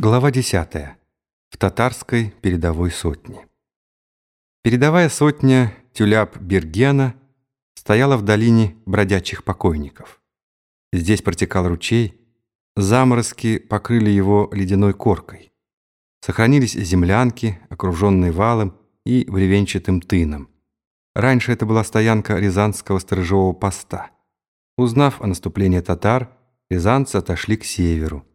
Глава 10. В татарской передовой сотне. Передовая сотня Тюляп-Бергена стояла в долине бродячих покойников. Здесь протекал ручей, заморозки покрыли его ледяной коркой. Сохранились землянки, окруженные валом и бревенчатым тыном. Раньше это была стоянка Рязанского сторожевого поста. Узнав о наступлении татар, рязанцы отошли к северу.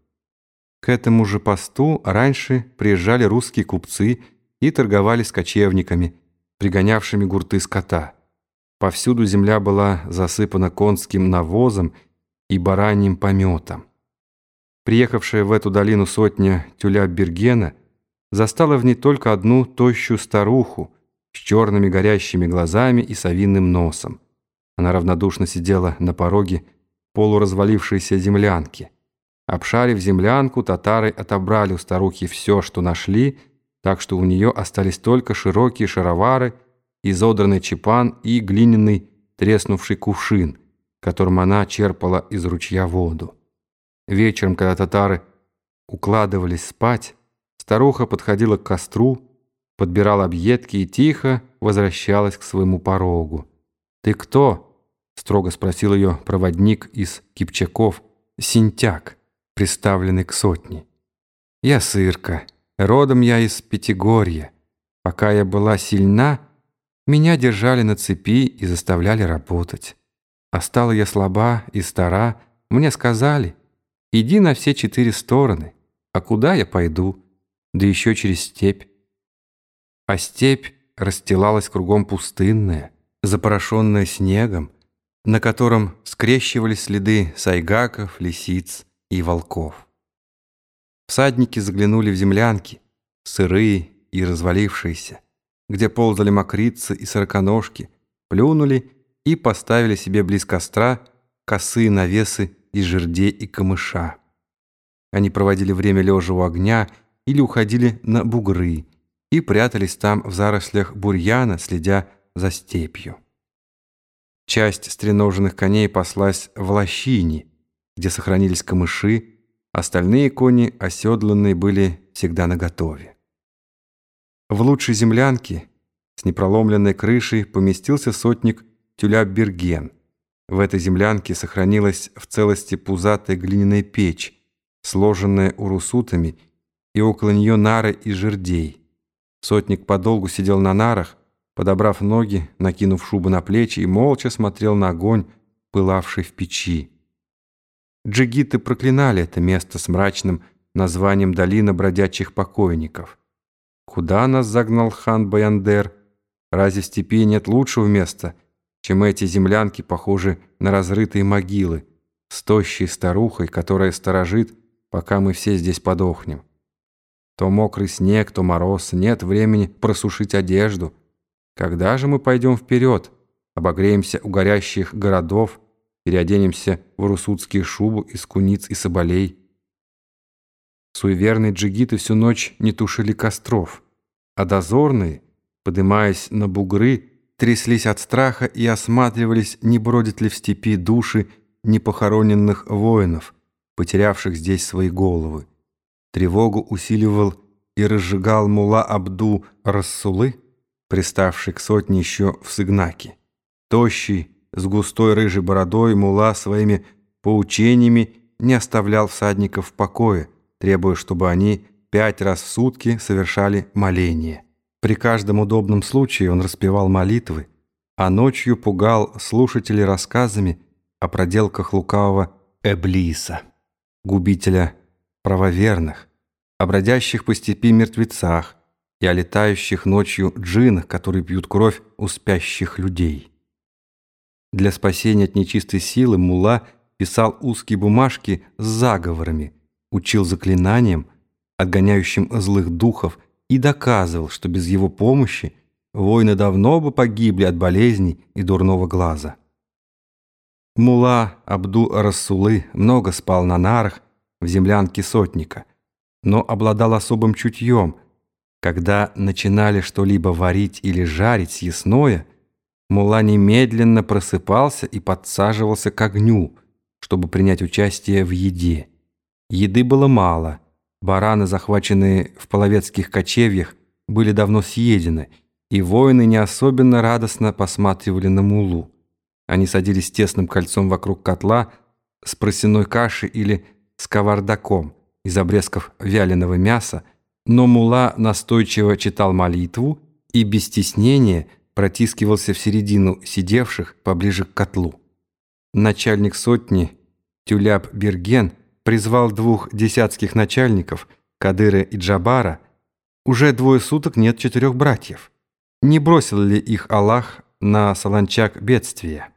К этому же посту раньше приезжали русские купцы и торговали с кочевниками, пригонявшими гурты скота. Повсюду земля была засыпана конским навозом и бараньим пометом. Приехавшая в эту долину сотня тюля Бергена застала в ней только одну тощую старуху с черными горящими глазами и совиным носом. Она равнодушно сидела на пороге полуразвалившейся землянки. Обшарив землянку, татары отобрали у старухи все, что нашли, так что у нее остались только широкие шаровары, изодранный чепан и глиняный треснувший кувшин, которым она черпала из ручья воду. Вечером, когда татары укладывались спать, старуха подходила к костру, подбирала объедки и тихо возвращалась к своему порогу. «Ты кто?» — строго спросил ее проводник из Кипчаков, Синтяк приставленный к сотне. Я сырка, родом я из Пятигорья. Пока я была сильна, меня держали на цепи и заставляли работать. А стала я слаба и стара, мне сказали, иди на все четыре стороны, а куда я пойду, да еще через степь. А степь расстилалась кругом пустынная, запорошенная снегом, на котором скрещивались следы сайгаков, лисиц, и волков. Всадники заглянули в землянки, сырые и развалившиеся, где ползали мокрицы и сороконожки, плюнули и поставили себе близ костра косые навесы из жердей и камыша. Они проводили время лежа у огня или уходили на бугры и прятались там в зарослях бурьяна, следя за степью. Часть стреноженных коней паслась в лощине, где сохранились камыши, остальные кони, оседланные, были всегда наготове. В лучшей землянке с непроломленной крышей поместился сотник Тюля-Берген. В этой землянке сохранилась в целости пузатая глиняная печь, сложенная урусутами, и около нее нары из жердей. Сотник подолгу сидел на нарах, подобрав ноги, накинув шубу на плечи и молча смотрел на огонь, пылавший в печи. Джигиты проклинали это место с мрачным названием «Долина бродячих покойников». Куда нас загнал хан Баяндер? Разве в степи нет лучшего места, чем эти землянки, похожи на разрытые могилы, с тощей старухой, которая сторожит, пока мы все здесь подохнем? То мокрый снег, то мороз, нет времени просушить одежду. Когда же мы пойдем вперед, обогреемся у горящих городов, переоденемся в русудские шубу из куниц и соболей. Суеверные джигиты всю ночь не тушили костров, а дозорные, подымаясь на бугры, тряслись от страха и осматривались, не бродят ли в степи души непохороненных воинов, потерявших здесь свои головы. Тревогу усиливал и разжигал мула Абду Рассулы, приставший к сотне еще в Сыгнаке. Тощий, с густой рыжей бородой мула своими поучениями не оставлял всадников в покое, требуя, чтобы они пять раз в сутки совершали моление. При каждом удобном случае он распевал молитвы, а ночью пугал слушателей рассказами о проделках лукавого Эблиса, губителя правоверных, о бродящих по степи мертвецах и о летающих ночью джинах, которые пьют кровь у спящих людей. Для спасения от нечистой силы Мула писал узкие бумажки с заговорами, учил заклинаниям, отгоняющим злых духов, и доказывал, что без его помощи воины давно бы погибли от болезней и дурного глаза. Мула Абду-Рассулы много спал на нарах в землянке сотника, но обладал особым чутьем. Когда начинали что-либо варить или жарить съестное – Мула немедленно просыпался и подсаживался к огню, чтобы принять участие в еде. Еды было мало, Бараны, захваченные в половецких кочевьях, были давно съедены, и воины не особенно радостно посматривали на мулу. Они садились тесным кольцом вокруг котла с просяной кашей или с кавардаком из обрезков вяленого мяса, но мула настойчиво читал молитву и без стеснения протискивался в середину сидевших поближе к котлу. Начальник сотни Тюляп Берген призвал двух десятских начальников, Кадыра и Джабара. Уже двое суток нет четырех братьев. Не бросил ли их Аллах на солончак бедствия?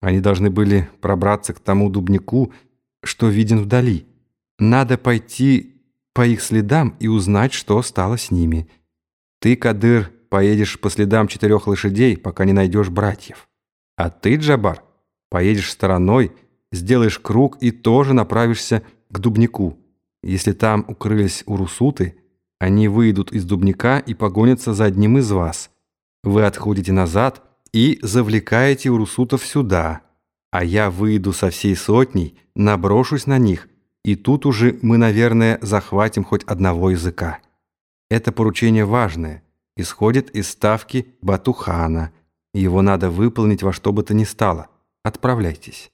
Они должны были пробраться к тому дубнику, что виден вдали. Надо пойти по их следам и узнать, что стало с ними. Ты, Кадыр, поедешь по следам четырех лошадей, пока не найдешь братьев. А ты, Джабар, поедешь стороной, сделаешь круг и тоже направишься к дубнику. Если там укрылись урусуты, они выйдут из дубника и погонятся за одним из вас. Вы отходите назад и завлекаете урусутов сюда, а я выйду со всей сотней, наброшусь на них и тут уже мы, наверное, захватим хоть одного языка. Это поручение важное, исходит из ставки Батухана. Его надо выполнить во что бы то ни стало. Отправляйтесь.